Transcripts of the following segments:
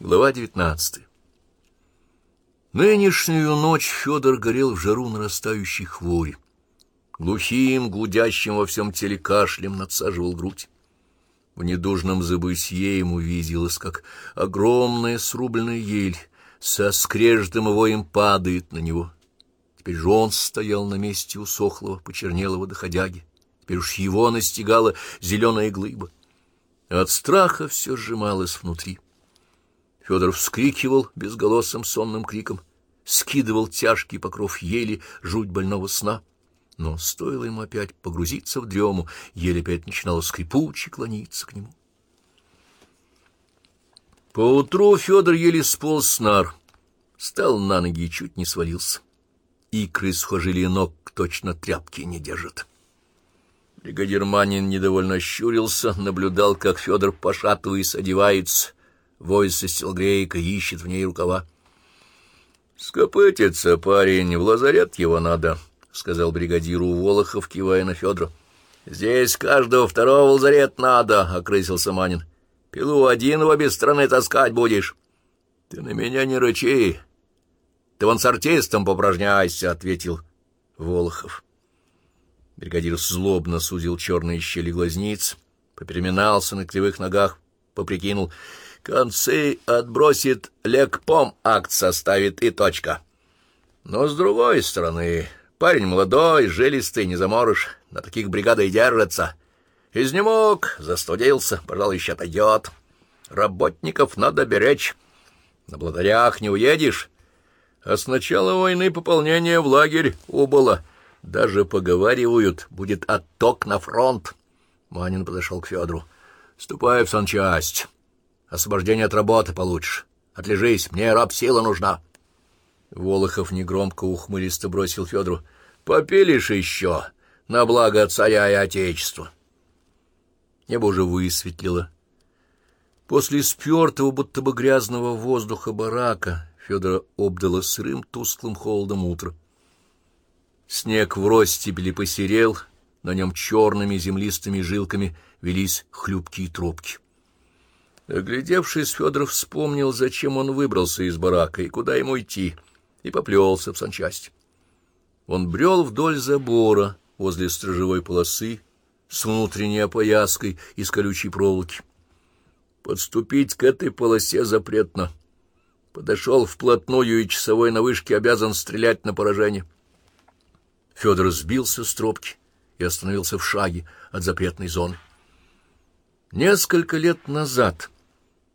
Глава девятнадцатая. Нынешнюю ночь Федор горел в жару нарастающей хвори. Глухим, гудящим во всем теле кашлем надсаживал грудь. В недужном забытье ему виделось, как огромная срубленная ель со скрежетом и воем падает на него. Теперь же он стоял на месте усохлого, почернелого доходяги. Теперь уж его настигала зеленая глыба. От страха все сжималось внутри. Федор вскрикивал безголосым сонным криком, скидывал тяжкий покров ели, жуть больного сна. Но стоило ему опять погрузиться в дрему, еле опять начинала скрипуче клониться к нему. Поутру Федор еле сполз с нар, стал на ноги и чуть не свалился. Икры схожили ног точно тряпки не держат. Бригадир Манин недовольно щурился, наблюдал, как Федор, пошатываясь, одевается, Войс из телгрейка ищет в ней рукава. — Скопытится парень, в лазарет его надо, — сказал бригадиру Волохов, кивая на Федора. — Здесь каждого второго в лазарет надо, — окрысился Манин. — Пилу один в обе стороны таскать будешь. — Ты на меня не рычи. — Ты вон с артистом попражняйся, — ответил Волохов. Бригадир злобно сузил черные щели глазниц, попереминался на кривых ногах, поприкинул — Концы отбросит лекпом, акт составит и точка. Но с другой стороны, парень молодой, жилистый, не заморыш, на таких бригада и держится. Изнемог, застудился, пожалуй, еще отойдет. Работников надо беречь. На благодарях не уедешь. А с начала войны пополнение в лагерь убыло. Даже поговаривают, будет отток на фронт. Манин подошел к Федору. — Ступай в санчасть. Освобождение от работы получишь. Отлежись, мне раб сила нужна. Волохов негромко ухмылисто бросил Федору. Попилишь еще на благо царя и отечества. Небо уже высветлило. После спертого, будто бы грязного воздуха барака Федора обдало сырым тусклым холодом утро. Снег в ростебеле посерел, на нем черными землистыми жилками велись хлюпкие тропки. Оглядевшись, Федоров вспомнил, зачем он выбрался из барака и куда ему идти, и поплелся в санчасть. Он брел вдоль забора возле стражевой полосы с внутренней опояской из колючей проволоки. Подступить к этой полосе запретно. Подошел вплотную и часовой на вышке обязан стрелять на поражение. Федор сбился с тропки и остановился в шаге от запретной зоны. Несколько лет назад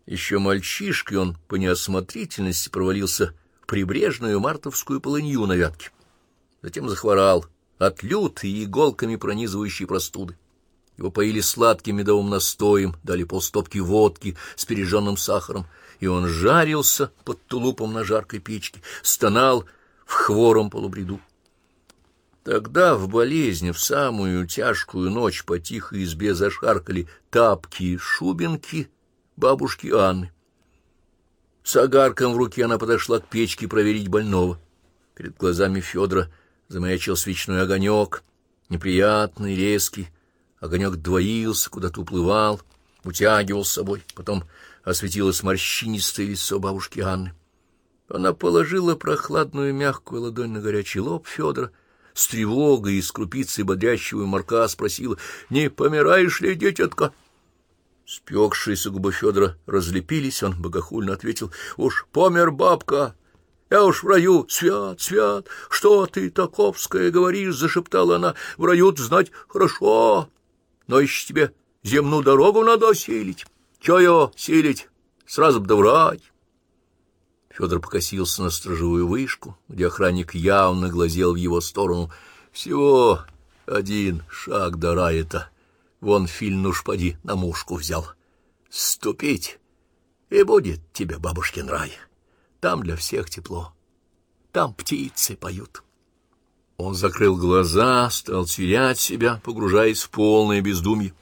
еще мальчишкой он по неосмотрительности провалился в прибрежную мартовскую полынью на вятке. Затем захворал от лютой и иголками пронизывающей простуды. Его поили сладким медовым настоем, дали полстопки водки с пережженным сахаром, и он жарился под тулупом на жаркой печке, стонал в хвором полубреду. Тогда в болезни в самую тяжкую ночь по тихой избе зашаркали тапки и шубинки — бабушки Анны. С огарком в руке она подошла к печке проверить больного. Перед глазами Федора замаячил свечной огонек, неприятный, резкий. Огонек двоился, куда-то уплывал, утягивал с собой. Потом осветилось морщинистое лицо бабушки Анны. Она положила прохладную мягкую ладонь на горячий лоб Федора, с тревогой и с крупицей бодрящего марка спросила, «Не помираешь ли, детятка?» Спекшиеся губы Федора разлепились, он богохульно ответил, «Уж помер бабка, я уж в раю, свят, свят, что ты, таковская, говоришь?» — зашептала она, «в раю знать хорошо, но еще тебе земную дорогу надо осилить. Че ее силить? Сразу бы доврать». Федор покосился на стражевую вышку, где охранник явно глазел в его сторону. «Всего один шаг до рая-то». Вон Фильн уж поди на мушку взял. Ступить, и будет тебе бабушкин рай. Там для всех тепло, там птицы поют. Он закрыл глаза, стал терять себя, погружаясь в полное бездумье.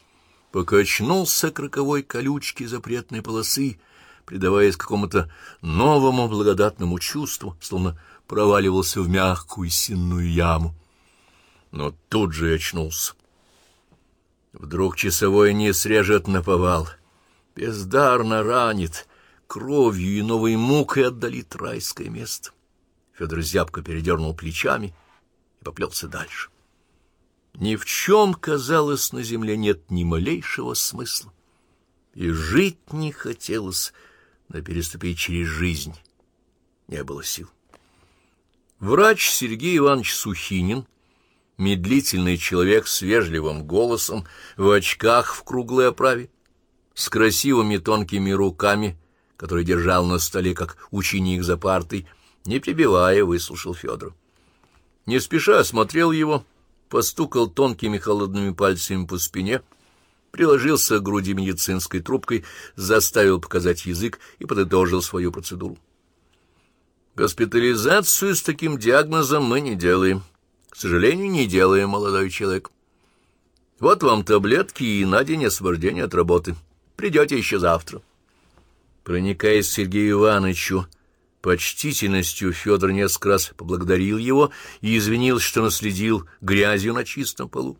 Покачнулся к роковой колючке запретной полосы, предаваясь какому-то новому благодатному чувству, словно проваливался в мягкую сенную яму. Но тут же очнулся. Вдруг часовой не срежет наповал, бездарно ранит, кровью и новой мукой отдалит райское место. Федор зябко передернул плечами и поплелся дальше. Ни в чем, казалось, на земле нет ни малейшего смысла. И жить не хотелось, но переступить через жизнь не было сил. Врач Сергей Иванович Сухинин, медлительный человек с вежливым голосом, в очках в круглой оправе, с красивыми тонкими руками, которые держал на столе, как ученик за партой, не прибивая, выслушал Федора. Не спеша осмотрел его, постукал тонкими холодными пальцами по спине, приложился к груди медицинской трубкой, заставил показать язык и подытожил свою процедуру. Госпитализацию с таким диагнозом мы не делаем. К сожалению, не делаем, молодой человек. Вот вам таблетки и на день освобождения от работы. Придете еще завтра. Проникаясь Сергею Ивановичу, почтительностью Федор несколько раз поблагодарил его и извинился, что наследил грязью на чистом полу.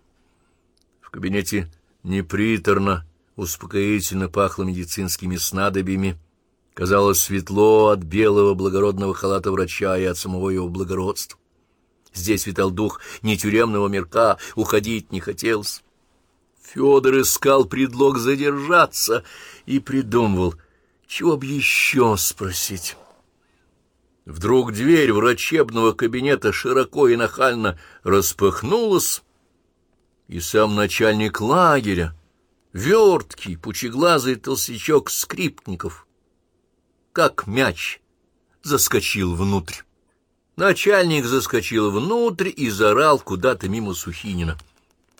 В кабинете неприторно, успокоительно пахло медицинскими снадобьями, Казалось светло от белого благородного халата врача и от самого его благородства. Здесь витал дух не тюремного мирка, уходить не хотелось. Федор искал предлог задержаться и придумывал, чего б еще спросить. Вдруг дверь врачебного кабинета широко и нахально распахнулась, и сам начальник лагеря, верткий, пучеглазый толстячок Скрипников, как мяч, заскочил внутрь. Начальник заскочил внутрь и заорал куда-то мимо Сухинина.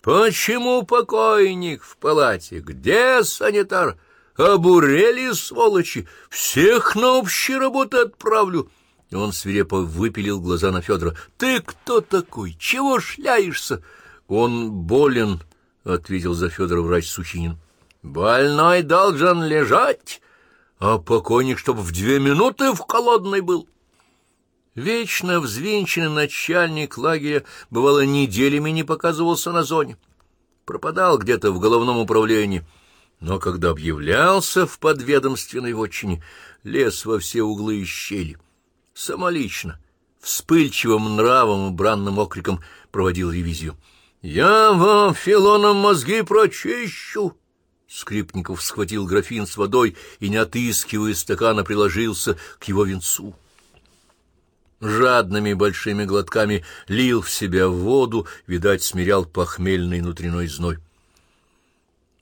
«Почему покойник в палате? Где санитар? Обурели, сволочи! Всех на общие работы отправлю!» И он свирепо выпилил глаза на Федора. «Ты кто такой? Чего шляешься?» «Он болен», — ответил за Федора врач Сухинин. «Больной должен лежать!» а покойник, чтоб в две минуты в холодной был. Вечно взвинченный начальник лагеря, бывало, неделями не показывался на зоне. Пропадал где-то в головном управлении, но когда объявлялся в подведомственной вотчине, лез во все углы и щели. Самолично, вспыльчивым нравом и бранным окриком проводил ревизию. «Я вам, Филоном, мозги прочищу!» Скрипников схватил графин с водой и, не отыскивая стакана, приложился к его венцу. Жадными большими глотками лил в себя воду, видать, смирял похмельный внутренной зной.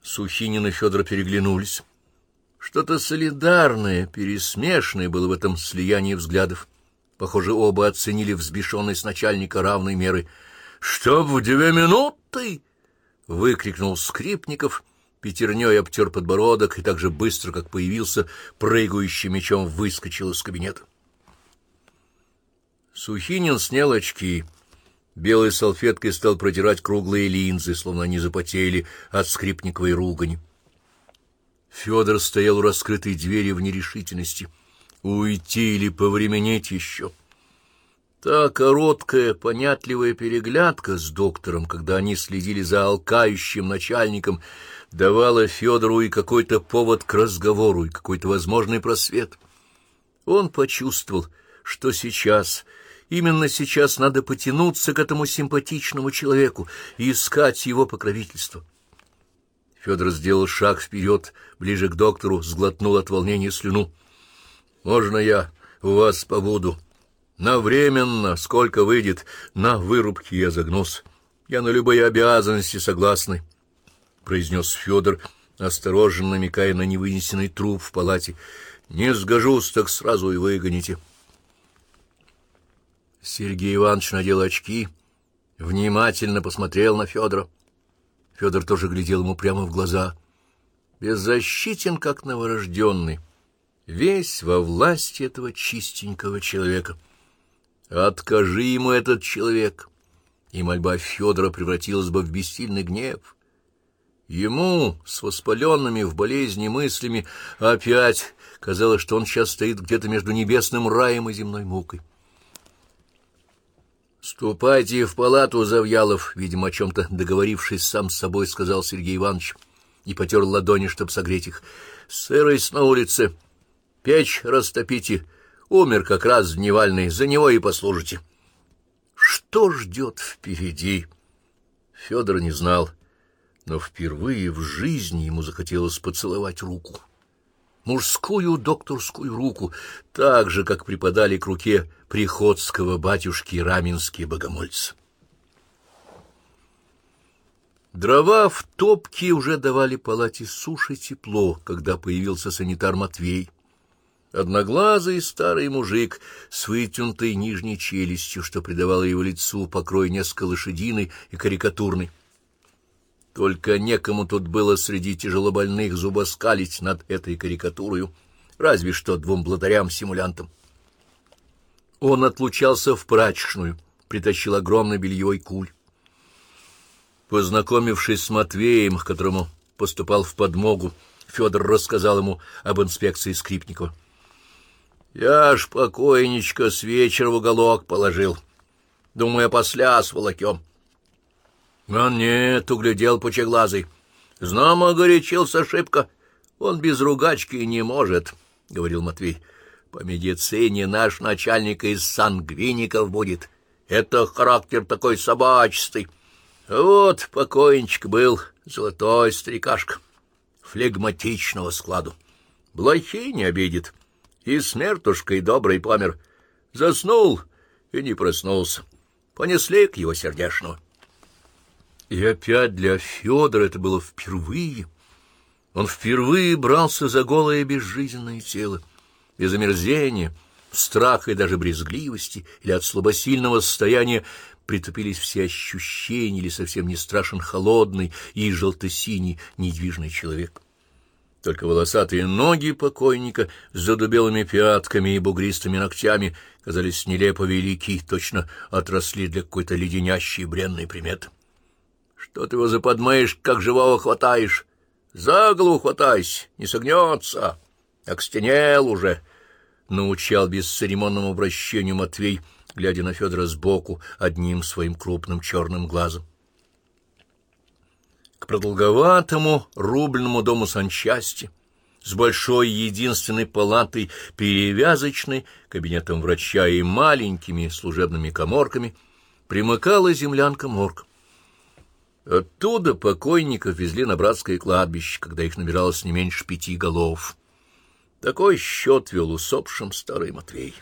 Сухинин и Федор переглянулись. Что-то солидарное, пересмешное было в этом слиянии взглядов. Похоже, оба оценили взбешенность начальника равной меры. — Чтоб в две минуты! — выкрикнул Скрипников — пятерней обтер подбородок и так же быстро, как появился, прыгающий мечом выскочил из кабинета. Сухинин снял очки. Белой салфеткой стал протирать круглые линзы, словно они запотели от скрипниковой ругани. Федор стоял у раскрытой двери в нерешительности. Уйти или повременить еще — Та короткая, понятливая переглядка с доктором, когда они следили за алкающим начальником, давала Федору и какой-то повод к разговору, и какой-то возможный просвет. Он почувствовал, что сейчас, именно сейчас надо потянуться к этому симпатичному человеку и искать его покровительство. Федор сделал шаг вперед, ближе к доктору, сглотнул от волнения слюну. «Можно я у вас побуду?» На временно, сколько выйдет, на вырубки я загнусь. Я на любые обязанности согласны, — произнес Федор, осторожно намекая на невынесенный труп в палате. Не сгожусь, так сразу и выгоните. Сергей Иванович надел очки, внимательно посмотрел на Федора. Федор тоже глядел ему прямо в глаза. Беззащитен, как новорожденный, весь во власти этого чистенького человека — Откажи ему этот человек, и мольба Федора превратилась бы в бессильный гнев. Ему, с воспаленными в болезни мыслями, опять казалось, что он сейчас стоит где-то между небесным раем и земной мукой. «Ступайте в палату, Завьялов», — видимо, о чем-то договорившись сам с собой, сказал Сергей Иванович и потер ладони, чтобы согреть их. «Сырость на улице. Печь растопите. Умер как раз дневальный, за него и послужите. Что ждет впереди? Федор не знал, но впервые в жизни ему захотелось поцеловать руку. Мужскую докторскую руку, так же, как преподали к руке приходского батюшки раменские богомольцы. Дрова в топке уже давали палате суши тепло, когда появился санитар Матвей. Одноглазый старый мужик с вытянутой нижней челюстью, что придавало его лицу покрой несколько лошадиный и карикатурный. Только некому тут было среди тяжелобольных зубоскалить над этой карикатурою, разве что двум блатарям-симулянтам. Он отлучался в прачечную, притащил огромный бельевой куль. Познакомившись с Матвеем, которому поступал в подмогу, Федор рассказал ему об инспекции Скрипникова. — Я ж покойничка с вечера в уголок положил. Думаю, посля с волокем. — А нет, углядел пучеглазый. Знамо горячился шибко. Он без ругачки не может, — говорил Матвей. — По медицине наш начальник из сангвиников будет. Это характер такой собачистый. — вот покойничек был, золотой старикашка, флегматичного складу. Блохи не обидит, и смертушкой добрый помер. Заснул и не проснулся. Понесли к его сердешного. И опять для Федора это было впервые. Он впервые брался за голое безжизненное тело, без омерзения, страха и даже брезгливости или от слабосильного состояния притупились все ощущения, или совсем не страшен холодный и желто-синий недвижный человек. Только волосатые ноги покойника с задубелыми пятками и бугристыми ногтями казались нелепо велики, точно отросли для какой-то леденящей бренной приметы. Что ты его заподмаешь, как живого хватаешь? За голову хватайся, не согнется, окстенел уже, — научал бесцеремонному обращению Матвей, — глядя на Федора сбоку одним своим крупным черным глазом. К продолговатому рубленному дому санчасти с большой единственной палатой перевязочной, кабинетом врача и маленькими служебными коморками примыкала землянка-морг. Оттуда покойников везли на братское кладбище, когда их набиралось не меньше пяти голов. Такой счет вел усопшим старый Матвей.